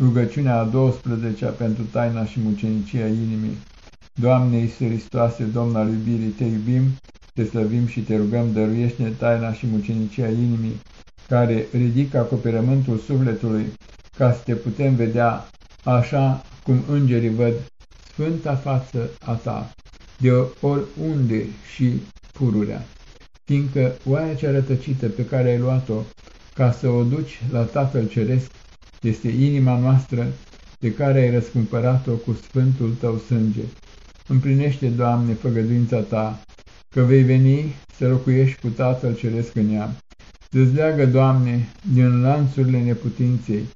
Rugăciunea a 12-a pentru taina și mucenicia inimii. Doamne Iisus Hristoase, Domn al iubirii, te iubim, te slăvim și te rugăm, dăruiește taina și mucenicia inimii, care ridică acoperământul sufletului, ca să te putem vedea așa cum îngerii văd sfânta față a ta, de oriunde și pururea, fiindcă oaia cea rătăcită pe care ai luat-o, ca să o duci la Tatăl Ceresc, este inima noastră de care ai răscumpărat-o cu sfântul tău sânge. Împlinește, Doamne, făgăduința ta, că vei veni să locuiești cu Tatăl Ceresc în ea. Dezleagă, Doamne, din lanțurile neputinței,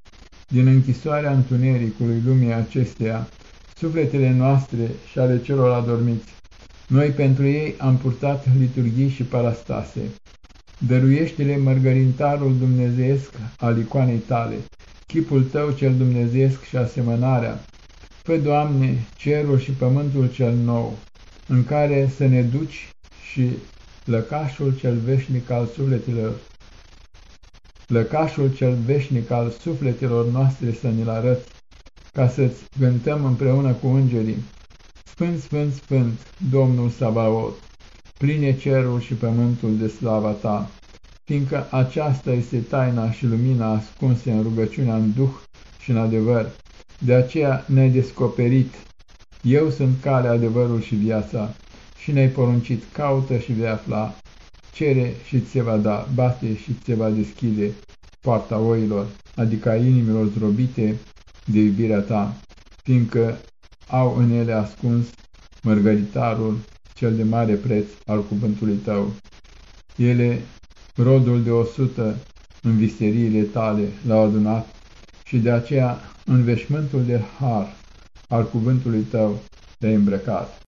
din închisoarea întunericului lumii acesteia, sufletele noastre și ale celor adormiți. Noi pentru ei am purtat liturghii și parastase. Dăruiește-le mărgărintarul dumnezeesc al icoanei tale, chipul tău cel dumnezeesc și asemănarea. Fă, Doamne, cerul și pământul cel nou, în care să ne duci și lăcașul cel veșnic al sufletelor, lăcașul cel veșnic al sufletelor noastre să ne-l arăți, ca să-ți cântăm împreună cu îngerii. Sfânt, Sfânt, Sfânt, Domnul Sabaot, pline cerul și pământul de slava ta fiindcă aceasta este taina și lumina ascunse în rugăciunea în duh și în adevăr. De aceea ne-ai descoperit, eu sunt calea, adevărul și viața, și ne-ai poruncit, caută și vei afla, cere și ți se va da, bate și ți se va deschide poarta oilor, adică a inimilor zdrobite de iubirea ta, fiindcă au în ele ascuns mărgăritarul cel de mare preț al cuvântului tău. Ele rodul de o sută în viseriile tale l-au adunat și de aceea în veșmântul de har al cuvântului tău te-ai îmbrăcat.